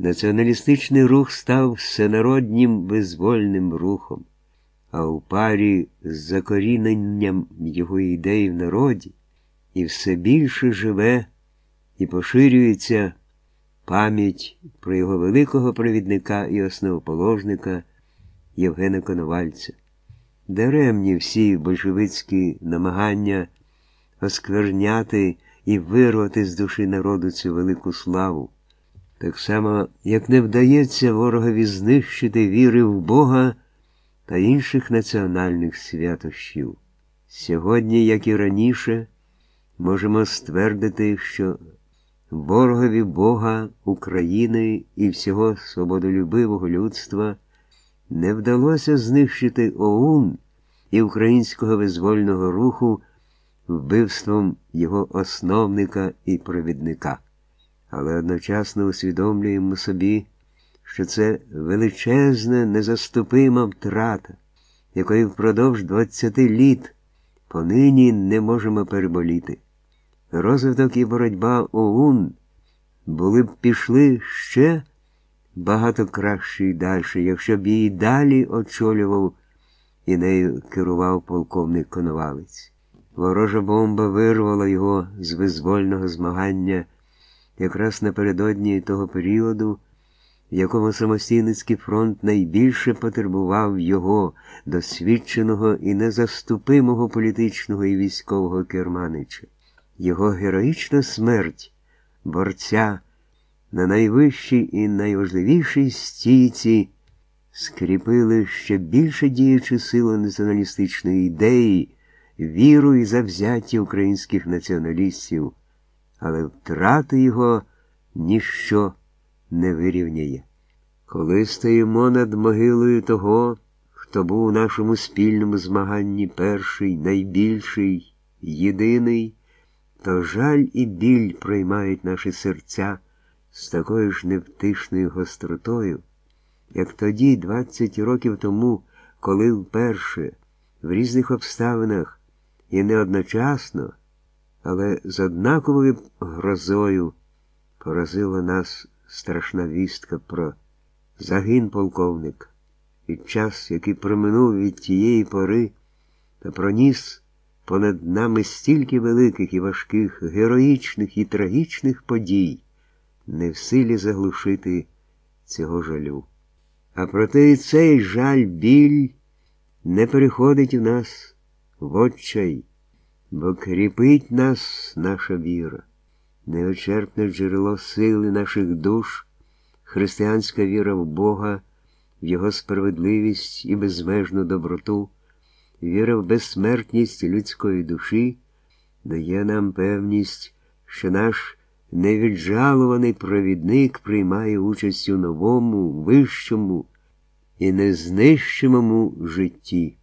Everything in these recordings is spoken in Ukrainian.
Націоналістичний рух став всенароднім визвольним рухом, а у парі з закоріненням його ідей в народі і все більше живе і поширюється пам'ять про його великого провідника і основоположника Євгена Коновальця. Даремні всі большевицькі намагання оскверняти і вирвати з душі народу цю велику славу. Так само, як не вдається ворогові знищити віри в Бога та інших національних святощів. Сьогодні, як і раніше, можемо ствердити, що ворогові Бога, України і всього свободолюбивого людства не вдалося знищити ОУН і українського визвольного руху вбивством його основника і провідника. Але одночасно усвідомлюємо собі, що це величезна, незаступима втрата, якої впродовж 20 літ понині не можемо переболіти. Розвиток і боротьба ОУН були б пішли ще багато краще і далі, якщо б її далі очолював і нею керував полковник Коновалець. Ворожа бомба вирвала його з визвольного змагання якраз напередодні того періоду, в якому самостійницький фронт найбільше потребував його досвідченого і незаступимого політичного і військового керманича. Його героїчна смерть, борця на найвищій і найважливішій стійці скріпили ще більше діючу силу націоналістичної ідеї, віру і завзяття українських націоналістів, але втрати його ніщо не вирівняє. Коли стоїмо над могилою того, хто був у нашому спільному змаганні перший, найбільший, єдиний, то жаль і біль приймають наші серця з такою ж невтишною гостротою, як тоді, 20 років тому, коли вперше в різних обставинах і не одночасно, але з однаковою грозою поразила нас страшна вістка про загин полковник і час, який проминув від тієї пори, та проніс понад нами стільки великих і важких, героїчних і трагічних подій, не в силі заглушити цього жалю. А проте і цей жаль біль не переходить у нас в отчай, бо кріпить нас наша віра, неочерпне джерело сили наших душ, християнська віра в Бога, в Його справедливість і безмежну доброту, віра в безсмертність людської душі, дає нам певність, що наш невіджалуваний провідник приймає участь у новому, вищому і незнищимому житті.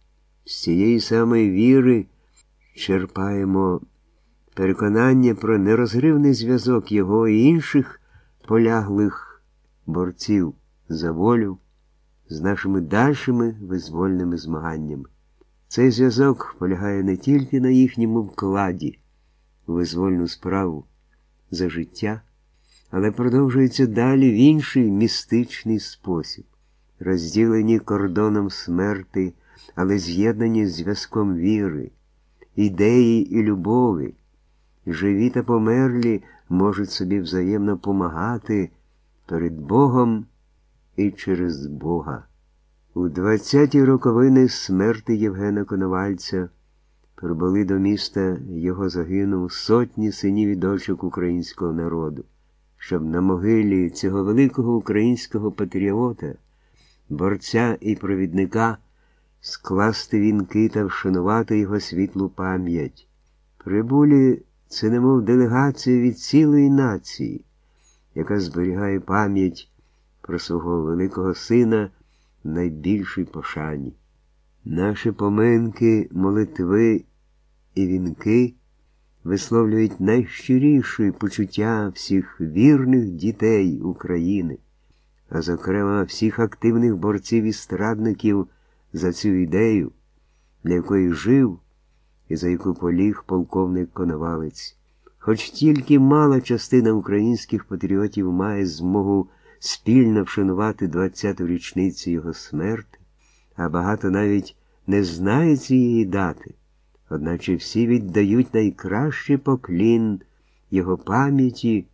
З цієї самої віри черпаємо переконання про нерозривний зв'язок його і інших поляглих борців за волю з нашими дальшими визвольними змаганнями. Цей зв'язок полягає не тільки на їхньому вкладі у визвольну справу за життя, але продовжується далі в інший містичний спосіб, розділені кордоном смерти, але з'єднані зв'язком віри, ідеї і любові. Живі та померлі можуть собі взаємно помагати перед Богом і через Бога. У двадцяті роковини смерти Євгена Коновальця прибули до міста його загинув сотні синів і дочок українського народу, щоб на могилі цього великого українського патріота, борця і провідника скласти вінки та вшанувати його світлу пам'ять. Прибулі це немов делегація від цілої нації, яка зберігає пам'ять про свого великого сина в найбільшій пошані. Наші поминки, молитви і вінки висловлюють найщиріші почуття всіх вірних дітей України, а зокрема всіх активних борців і страдників за цю ідею, для якої жив і за яку поліг полковник Коновалець. Хоч тільки мала частина українських патріотів має змогу спільно вшанувати 20-ту річницю його смерти, а багато навіть не знає цієї дати, одначе всі віддають найкращий поклін його пам'яті